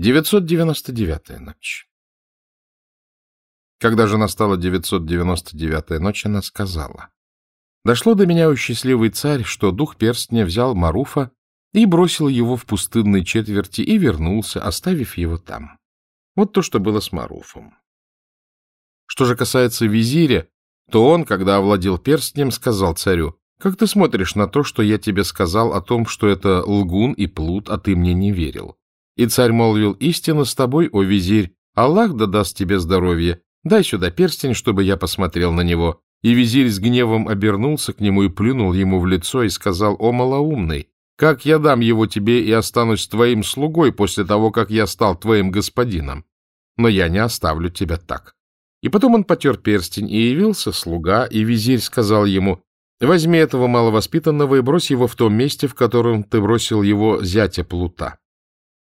999-я ночь. Когда же настала 999-я ночь, она сказала. Дошло до меня, о счастливый царь, что дух перстня взял Маруфа и бросил его в пустынной четверти и вернулся, оставив его там. Вот то, что было с Маруфом. Что же касается визиря, то он, когда овладел перстнем, сказал царю, «Как ты смотришь на то, что я тебе сказал о том, что это лгун и плут, а ты мне не верил?» И царь молвил, истинно с тобой, о визирь, Аллах да даст тебе здоровье. Дай сюда перстень, чтобы я посмотрел на него. И визирь с гневом обернулся к нему и плюнул ему в лицо и сказал, о малоумный, как я дам его тебе и останусь твоим слугой после того, как я стал твоим господином? Но я не оставлю тебя так. И потом он потер перстень, и явился слуга, и визирь сказал ему, возьми этого маловоспитанного и брось его в том месте, в котором ты бросил его зятя Плута.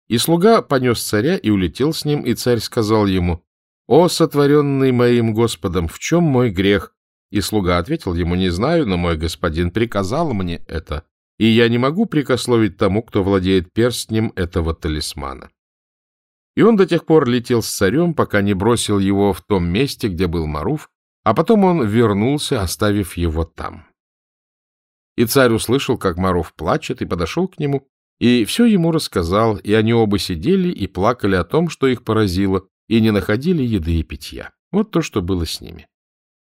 И слуга понес царя и улетел с ним, и царь сказал ему, «О, сотворенный моим Господом, в чем мой грех?» И слуга ответил ему, «Не знаю, но мой господин приказал мне это, и я не могу прикословить тому, кто владеет перстнем этого талисмана». И он до тех пор летел с царем, пока не бросил его в том месте, где был Маруф, а потом он вернулся, оставив его там. И царь услышал, как Маруф плачет, и подошел к нему, и все ему рассказал, и они оба сидели и плакали о том, что их поразило, и не находили еды и питья. Вот то, что было с ними.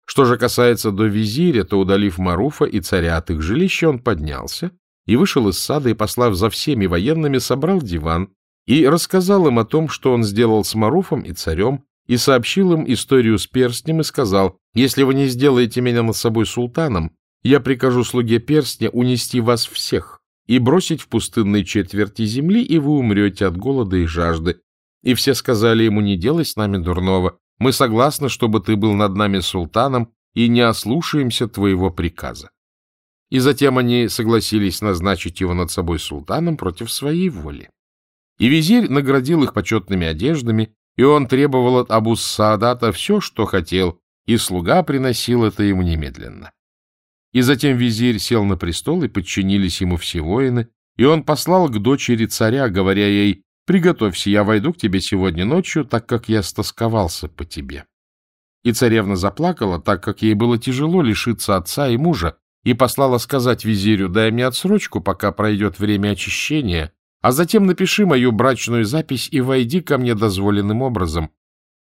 Что же касается до визиря, то, удалив Маруфа и царя от их жилища, он поднялся и вышел из сада и, послав за всеми военными, собрал диван и рассказал им о том, что он сделал с Маруфом и царем, и сообщил им историю с перстнем и сказал, «Если вы не сделаете меня над собой султаном, я прикажу слуге перстня унести вас всех, и бросить в пустынной четверти земли, и вы умрете от голода и жажды. И все сказали ему, не делай с нами дурного, мы согласны, чтобы ты был над нами султаном, и не ослушаемся твоего приказа. И затем они согласились назначить его над собой султаном против своей воли. И визирь наградил их почетными одеждами, и он требовал от Абу Саадата все, что хотел, и слуга приносил это ему немедленно. И затем визирь сел на престол, и подчинились ему все воины, и он послал к дочери царя, говоря ей, «Приготовься, я войду к тебе сегодня ночью, так как я стосковался по тебе». И царевна заплакала, так как ей было тяжело лишиться отца и мужа, и послала сказать визирю, «Дай мне отсрочку, пока пройдет время очищения, а затем напиши мою брачную запись и войди ко мне дозволенным образом».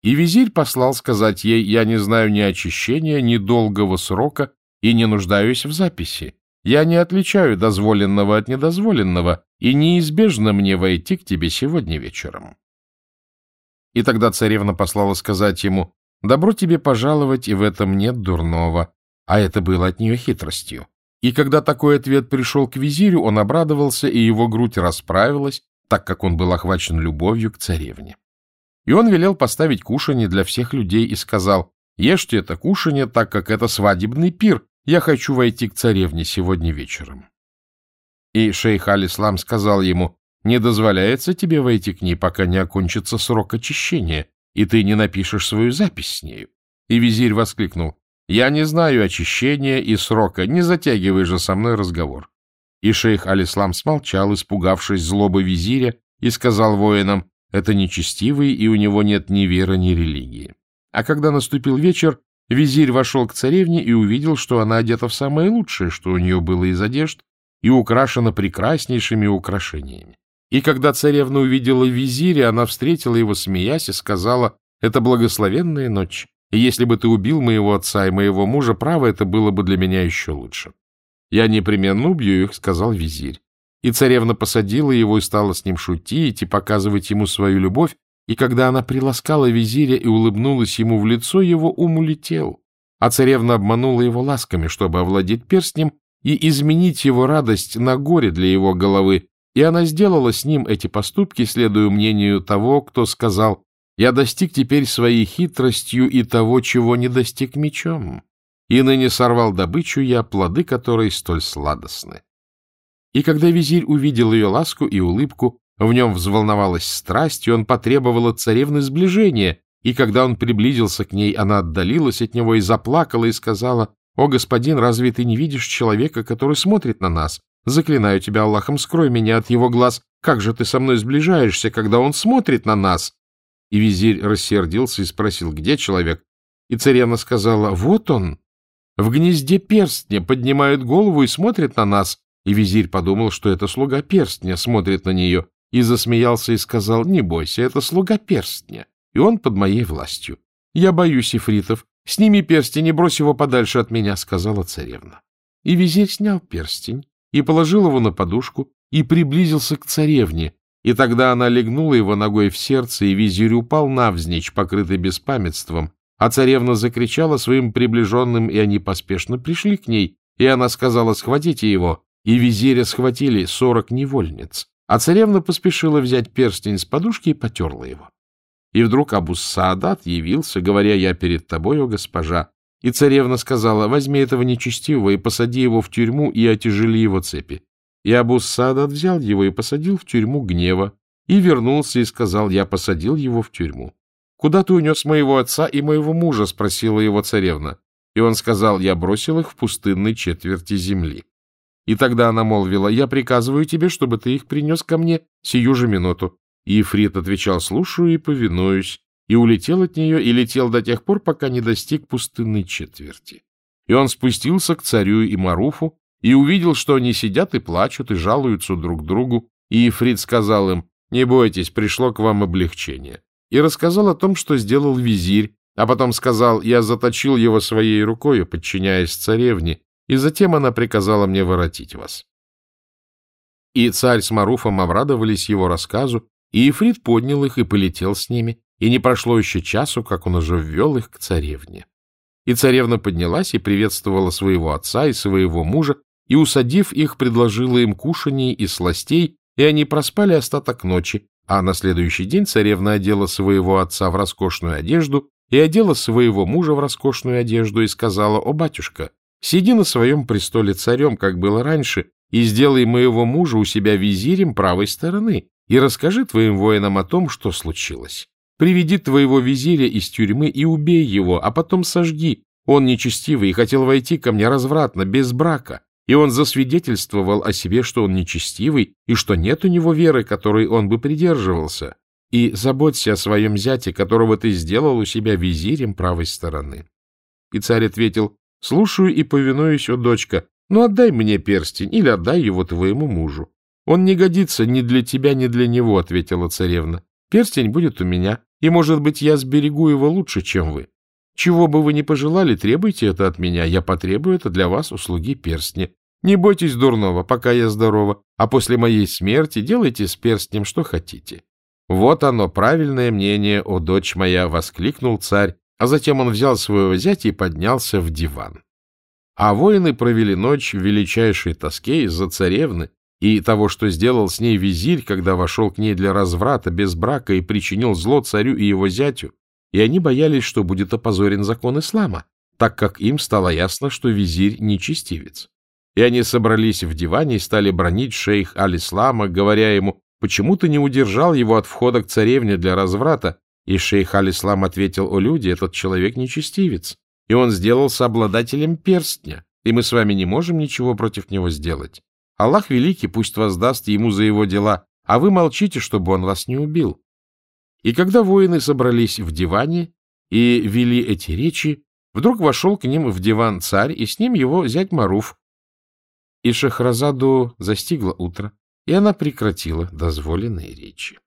И визирь послал сказать ей, «Я не знаю ни очищения, ни долгого срока, и не нуждаюсь в записи. Я не отличаю дозволенного от недозволенного, и неизбежно мне войти к тебе сегодня вечером. И тогда царевна послала сказать ему, «Добро тебе пожаловать, и в этом нет дурного». А это было от нее хитростью. И когда такой ответ пришел к визирю, он обрадовался, и его грудь расправилась, так как он был охвачен любовью к царевне. И он велел поставить кушанье для всех людей и сказал, «Ешьте это кушанье, так как это свадебный пир, я хочу войти к царевне сегодня вечером. И шейх Алислам сказал ему, не дозволяется тебе войти к ней, пока не окончится срок очищения, и ты не напишешь свою запись с нею. И визирь воскликнул, я не знаю очищения и срока, не затягивай же со мной разговор. И шейх Алислам смолчал, испугавшись злобы визиря, и сказал воинам, это нечестивый, и у него нет ни веры, ни религии. А когда наступил вечер, Визирь вошел к царевне и увидел, что она одета в самое лучшее, что у нее было из одежд, и украшена прекраснейшими украшениями. И когда царевна увидела визиря, она встретила его, смеясь, и сказала, «Это благословенная ночь, и если бы ты убил моего отца и моего мужа, право, это было бы для меня еще лучше». «Я непременно убью их», — сказал визирь. И царевна посадила его и стала с ним шутить и показывать ему свою любовь, и когда она приласкала визиря и улыбнулась ему в лицо, его ум улетел, а царевна обманула его ласками, чтобы овладеть перстнем и изменить его радость на горе для его головы, и она сделала с ним эти поступки, следуя мнению того, кто сказал «Я достиг теперь своей хитростью и того, чего не достиг мечом, и ныне сорвал добычу я, плоды которой столь сладостны». И когда визирь увидел ее ласку и улыбку, в нем взволновалась страсть, и он потребовал от царевны сближения, и когда он приблизился к ней, она отдалилась от него и заплакала, и сказала, «О, господин, разве ты не видишь человека, который смотрит на нас? Заклинаю тебя Аллахом, скрой меня от его глаз. Как же ты со мной сближаешься, когда он смотрит на нас? И визирь рассердился и спросил, где человек? И царевна сказала, вот он. В гнезде перстня поднимает голову и смотрит на нас. И визирь подумал, что это слуга перстня смотрит на нее, и засмеялся и сказал, не бойся, это слуга перстня, и он под моей властью. Я боюсь ифритов. Сними перстень и брось его подальше от меня, — сказала царевна. И визирь снял перстень и положил его на подушку и приблизился к царевне, и тогда она легнула его ногой в сердце, и визирь упал навзничь, покрытый беспамятством, а царевна закричала своим приближенным, и они поспешно пришли к ней, и она сказала «схватите его», и визиря схватили сорок невольниц, а царевна поспешила взять перстень с подушки и потерла его. И вдруг Абус-Саадат явился, говоря «Я перед тобой, о госпожа». И царевна сказала «Возьми этого нечестивого и посади его в тюрьму и отяжели его цепи». И Абус-Саадат взял его и посадил в тюрьму гнева, и вернулся и сказал «Я посадил его в тюрьму». «Куда ты унес моего отца и моего мужа?» — спросила его царевна. И он сказал «Я бросил их в пустынной четверти земли». И тогда она молвила, «Я приказываю тебе, чтобы ты их принес ко мне сию же минуту». И Ифрит отвечал, «Слушаю и повинуюсь», и улетел от нее, и летел до тех пор, пока не достиг пустынной четверти. И он спустился к царю и Маруфу, и увидел, что они сидят и плачут, и жалуются друг другу, и Ифрит сказал им, «Не бойтесь, пришло к вам облегчение». И рассказал о том, что сделал визирь, а потом сказал, «Я заточил его своей рукой, подчиняясь царевне, и затем она приказала мне воротить вас. И царь с Маруфом обрадовались его рассказу, и Ифрит поднял их и полетел с ними, и не прошло еще часу, как он уже ввел их к царевне. И царевна поднялась и приветствовала своего отца и своего мужа, и, усадив их, предложила им кушаний и сластей, и они проспали остаток ночи, а на следующий день царевна одела своего отца в роскошную одежду и одела своего мужа в роскошную одежду и сказала, «О, батюшка, Сиди на своем престоле царем, как было раньше, и сделай моего мужа у себя визирем правой стороны, и расскажи твоим воинам о том, что случилось. Приведи твоего визиря из тюрьмы и убей его, а потом сожги. Он нечестивый и хотел войти ко мне развратно, без брака, и он засвидетельствовал о себе, что он нечестивый, и что нет у него веры, которой он бы придерживался. И заботься о своем зяте, которого ты сделал у себя визирем правой стороны. И царь ответил, — Слушаю и повинуюсь, о дочка, но отдай мне перстень или отдай его твоему мужу. — Он не годится ни для тебя, ни для него, — ответила царевна. — Перстень будет у меня, и, может быть, я сберегу его лучше, чем вы. Чего бы вы ни пожелали, требуйте это от меня, я потребую это для вас услуги перстня. Не бойтесь дурного, пока я здорова, а после моей смерти делайте с перстнем, что хотите. Вот оно, правильное мнение, о дочь моя, — воскликнул царь, а затем он взял своего зятя и поднялся в диван. А воины провели ночь в величайшей тоске из-за царевны и того, что сделал с ней визирь, когда вошел к ней для разврата без брака и причинил зло царю и его зятю, и они боялись, что будет опозорен закон ислама, так как им стало ясно, что визирь нечестивец. И они собрались в диване и стали бронить шейх аль-Ислама, говоря ему, почему ты не удержал его от входа к царевне для разврата, и шейх Аль-Ислам ответил, «О, люди, этот человек нечестивец, и он сделался обладателем перстня, и мы с вами не можем ничего против него сделать. Аллах Великий пусть воздаст ему за его дела, а вы молчите, чтобы он вас не убил». И когда воины собрались в диване и вели эти речи, вдруг вошел к ним в диван царь, и с ним его зять Маруф. И Шахразаду застигло утро, и она прекратила дозволенные речи.